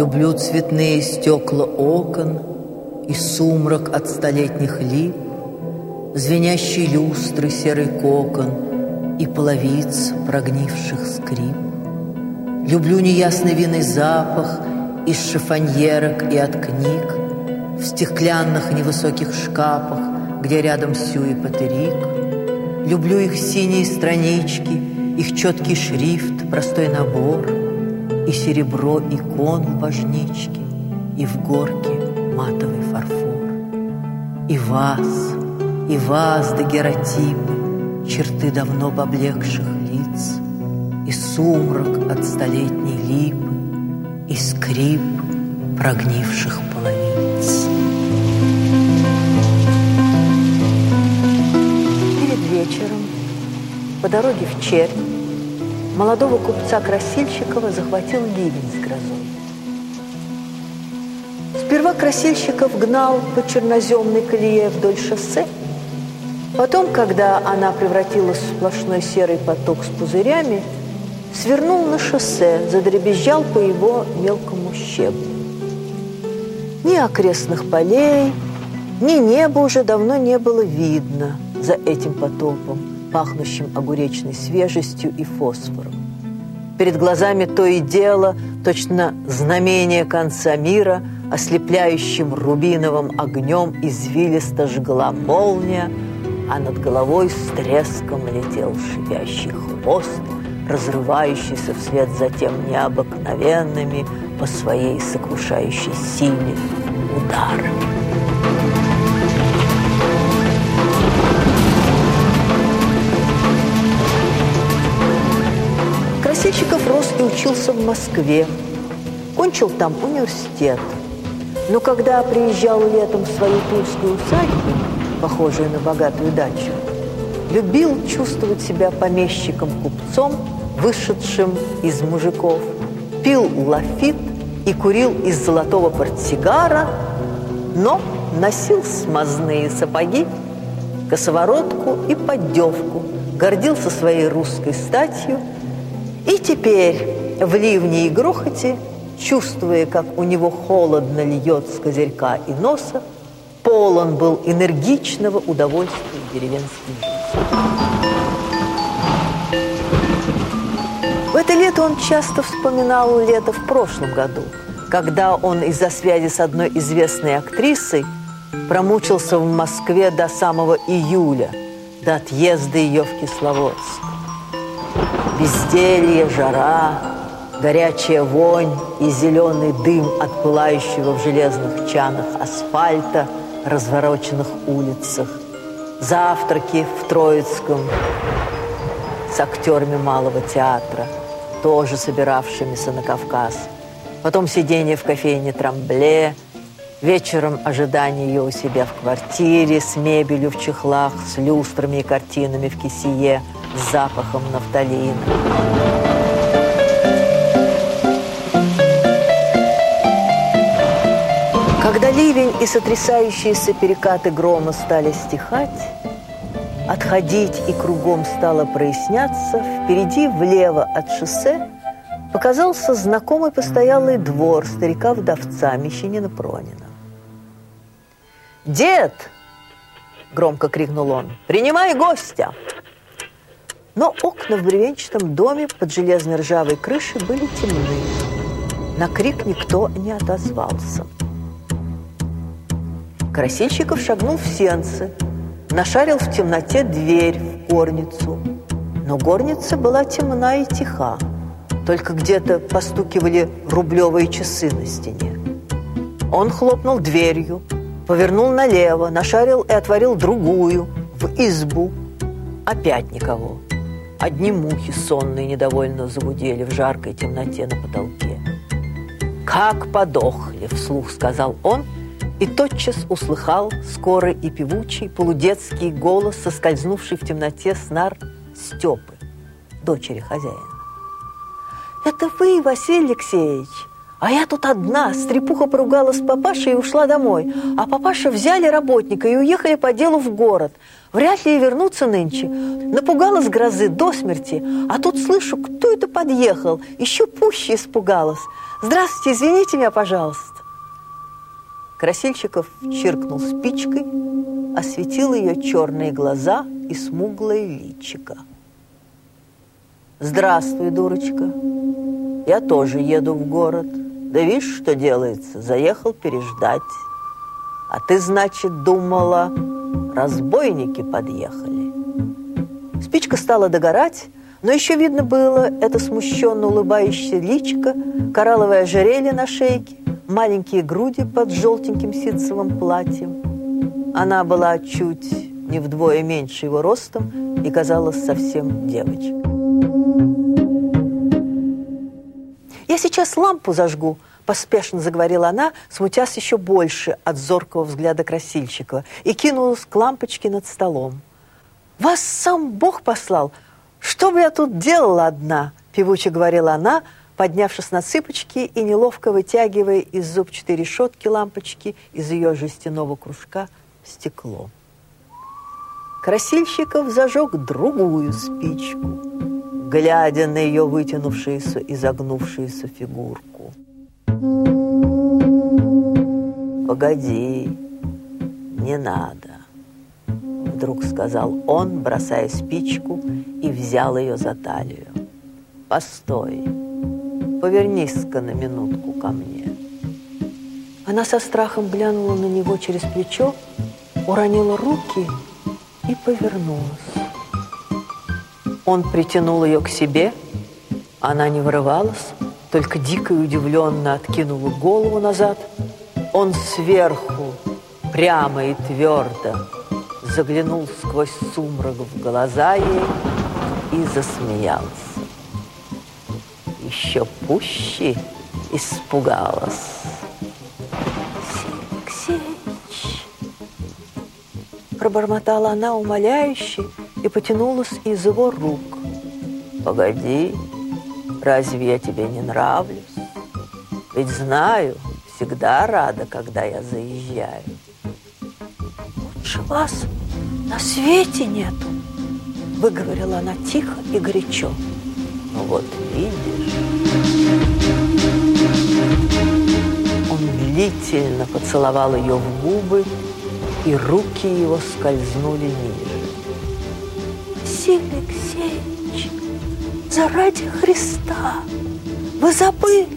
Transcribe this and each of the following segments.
Люблю цветные стекла окон И сумрак от столетних лип, Звенящие люстры серый кокон И половиц прогнивших скрип. Люблю неясный винный запах Из шифоньерок и от книг В стеклянных невысоких шкафах Где рядом Сю и Патерик. Люблю их синие странички Их четкий шрифт, простой набор — и серебро икон в божничке, и в горке матовый фарфор. И вас, и вас, дагеротипы, черты давно поблекших лиц, и сумрак от столетней липы, и скрип прогнивших половиц. Перед вечером по дороге в Чернь молодого купца Красильщикова захватил ливень с грозой. Сперва Красильщиков гнал по черноземной колее вдоль шоссе, потом, когда она превратилась в сплошной серый поток с пузырями, свернул на шоссе, задребезжал по его мелкому щебню. Ни окрестных полей, ни неба уже давно не было видно за этим потопом пахнущим огуречной свежестью и фосфором. Перед глазами то и дело, точно знамение конца мира, ослепляющим рубиновым огнем извилисто жгла молния, а над головой с треском летел шипящий хвост, разрывающийся вслед за тем необыкновенными по своей сокрушающей силе ударами. Учился в Москве. Кончил там университет. Но когда приезжал летом в свою тульскую усадьбу, похожую на богатую дачу, любил чувствовать себя помещиком-купцом, вышедшим из мужиков, пил лафит и курил из золотого портсигара, но носил смазные сапоги, косоворотку и поддевку, гордился своей русской статью – и теперь в ливне и грохоте, чувствуя, как у него холодно льет с козырька и носа, полон был энергичного удовольствия деревенской жизни. В это лето он часто вспоминал лето в прошлом году, когда он из-за связи с одной известной актрисой промучился в Москве до самого июля, до отъезда ее в Кисловодск. Безделье, жара, горячая вонь и зеленый дым от пылающего в железных чанах асфальта, развороченных улицах. Завтраки в Троицком с актерами Малого театра, тоже собиравшимися на Кавказ. Потом сидение в кофейне Трамбле, вечером ожидание ее у себя в квартире с мебелью в чехлах, с люстрами и картинами в кисее – с запахом нафталина. Когда ливень и сотрясающиеся перекаты грома стали стихать, отходить и кругом стало проясняться, впереди влево от шоссе показался знакомый постоялый двор старика-вдовца Мещанина Пронина. «Дед!» – громко крикнул он. «Принимай гостя!» Но окна в бревенчатом доме под железной ржавой крышей были темны. На крик никто не отозвался. Красильщиков шагнул в сенцы, нашарил в темноте дверь в горницу. Но горница была темна и тиха. Только где-то постукивали рублевые часы на стене. Он хлопнул дверью, повернул налево, нашарил и отворил другую, в избу. Опять никого. Одни мухи сонные недовольно загудели в жаркой темноте на потолке. «Как подохли!» – вслух сказал он, и тотчас услыхал скорый и певучий полудетский голос, соскользнувший в темноте снар Степы, дочери хозяина. «Это вы, Василий Алексеевич? А я тут одна, стрепуха поругалась с папашей и ушла домой. А папаша взяли работника и уехали по делу в город. Вряд ли и вернуться нынче. Напугалась грозы до смерти. А тут слышу, кто это подъехал. Еще пуще испугалась. Здравствуйте, извините меня, пожалуйста. Красильщиков чиркнул спичкой, осветил ее черные глаза и смуглое личико. «Здравствуй, дурочка. Я тоже еду в город. Да видишь, что делается? Заехал переждать. А ты, значит, думала, разбойники подъехали?» Спичка стала догорать, но еще видно было это смущенно улыбающееся личико, коралловое ожерелье на шейке, маленькие груди под желтеньким ситцевым платьем. Она была чуть не вдвое меньше его ростом и казалась совсем девочкой. «Я сейчас лампу зажгу», – поспешно заговорила она, смутясь еще больше от зоркого взгляда Красильщикова, и кинулась к лампочке над столом. «Вас сам Бог послал! Что бы я тут делала одна?» – певуче говорила она, поднявшись на цыпочки и неловко вытягивая из зубчатой решетки лампочки из ее жестяного кружка стекло. Красильщиков зажег другую спичку – глядя на ее вытянувшуюся и загнувшуюся фигурку. «Погоди, не надо», — вдруг сказал он, бросая спичку и взял ее за талию. «Постой, повернись-ка на минутку ко мне». Она со страхом глянула на него через плечо, уронила руки и повернулась. Он притянул ее к себе, она не вырывалась, только дико и удивленно откинула голову назад. Он сверху, прямо и твердо, заглянул сквозь сумрак в глаза ей и засмеялся. Еще пуще испугалась. «Алексеевич!» Пробормотала она умоляюще, и потянулась из его рук. «Погоди, разве я тебе не нравлюсь? Ведь знаю, всегда рада, когда я заезжаю». «Лучше вас на свете нету», — выговорила она тихо и горячо. «Ну вот видишь...» Он длительно поцеловал ее в губы, и руки его скользнули ниже. Василий Алексеевич, заради Христа, вы забыли,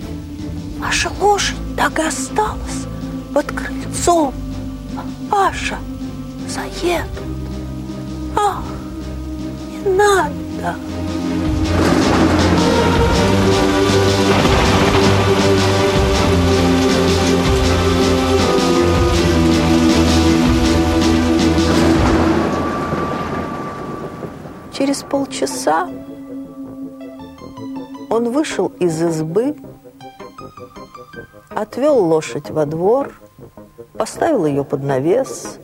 ваша лошадь так и осталась под крыльцом. Паша заедут. Ах, не надо. Через полчаса он вышел из избы, отвел лошадь во двор, поставил ее под навес,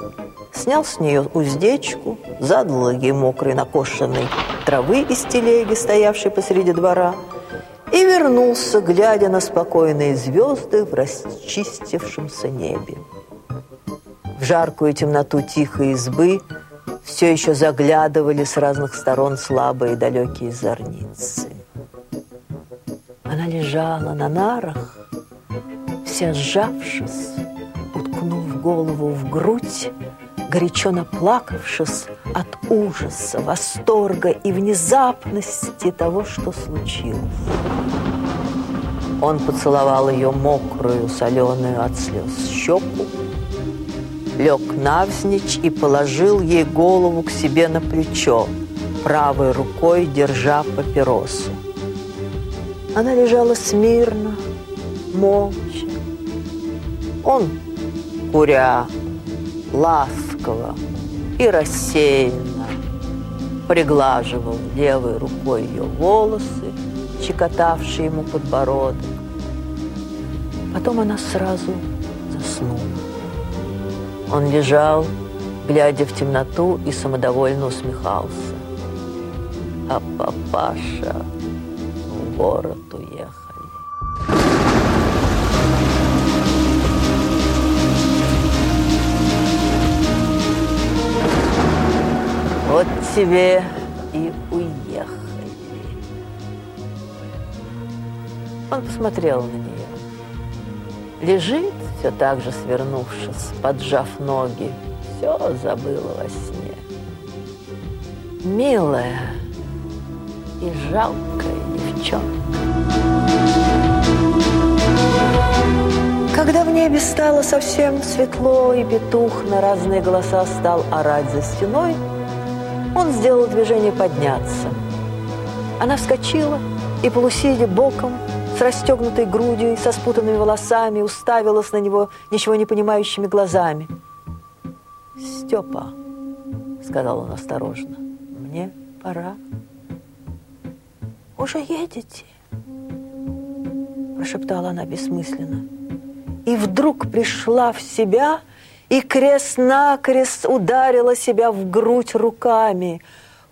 снял с нее уздечку, задал ей мокрой накошенной травы из телеги, стоявшей посреди двора, и вернулся, глядя на спокойные звезды в расчистившемся небе. В жаркую темноту тихой избы – все еще заглядывали с разных сторон слабые далекие зорницы. Она лежала на нарах, вся сжавшись, уткнув голову в грудь, горячо наплакавшись от ужаса, восторга и внезапности того, что случилось. Он поцеловал ее мокрую, соленую от слез щеку, лег навзничь и положил ей голову к себе на плечо, правой рукой держа папиросу. Она лежала смирно, молча. Он, куря, ласково и рассеянно приглаживал левой рукой ее волосы, щекотавшие ему подбородок. Потом она сразу заснула. Он лежал, глядя в темноту, и самодовольно усмехался. А папаша в город уехали. Вот тебе и уехали. Он посмотрел на нее. Лежит все так же свернувшись, поджав ноги, все забыла во сне. Милая и жалкая девчонка. Когда в небе стало совсем светло, и петух на разные голоса стал орать за стеной, он сделал движение подняться. Она вскочила и, полусидя боком, с расстегнутой грудью и со спутанными волосами, уставилась на него ничего не понимающими глазами. «Степа», — сказал он осторожно, — «мне пора». «Уже едете?» – прошептала она бессмысленно. И вдруг пришла в себя и крест-накрест ударила себя в грудь руками.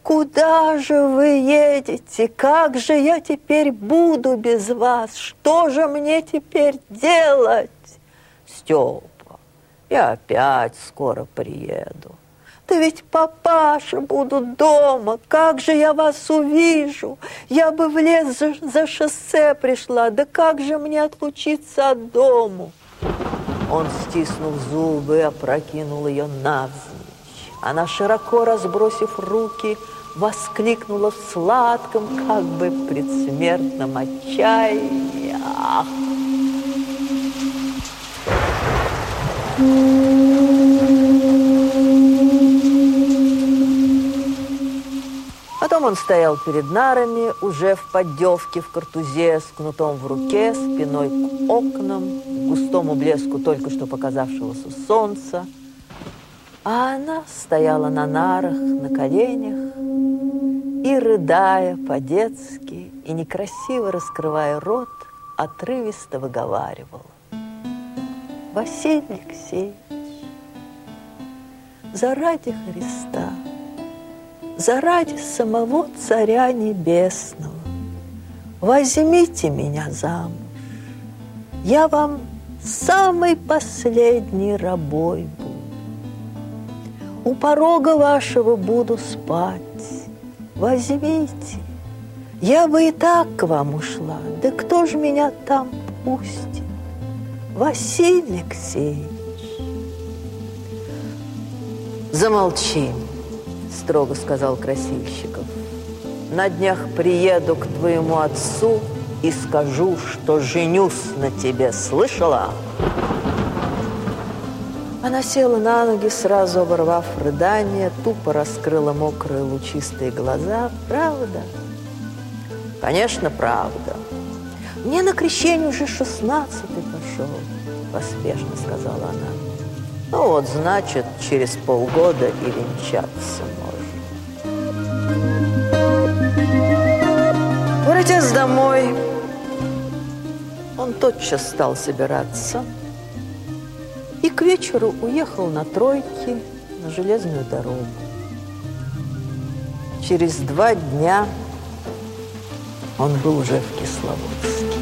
«Куда же вы едете? Как же я теперь буду без вас? Что же мне теперь делать?» «Степа, я опять скоро приеду». Да ведь папаша будут дома, как же я вас увижу? Я бы в лес за, за шоссе пришла, да как же мне отлучиться от дому? Он, стиснув зубы, опрокинул ее навзничь. Она, широко разбросив руки, воскликнула в сладком, как бы предсмертном отчаянии. Ах! Потом он стоял перед нарами, уже в поддевке, в картузе, с кнутом в руке, спиной к окнам, к густому блеску только что показавшегося солнца. А она стояла на нарах, на коленях и, рыдая по-детски и некрасиво раскрывая рот, отрывисто выговаривала. Василий Алексеевич, заради Христа, заради самого Царя Небесного. Возьмите меня замуж. Я вам самый последний рабой буду. У порога вашего буду спать. Возьмите. Я бы и так к вам ушла. Да кто же меня там пустит? Василий Алексеевич. Замолчи строго сказал Красильщиков. На днях приеду к твоему отцу и скажу, что женюсь на тебе. Слышала? Она села на ноги, сразу оборвав рыдание, тупо раскрыла мокрые лучистые глаза. Правда? Конечно, правда. Мне на крещение уже шестнадцатый пошел, поспешно сказала она. Ну вот, значит, через полгода и венчаться Воротясь домой, он тотчас стал собираться и к вечеру уехал на тройке на железную дорогу. Через два дня он был уже в Кисловодске.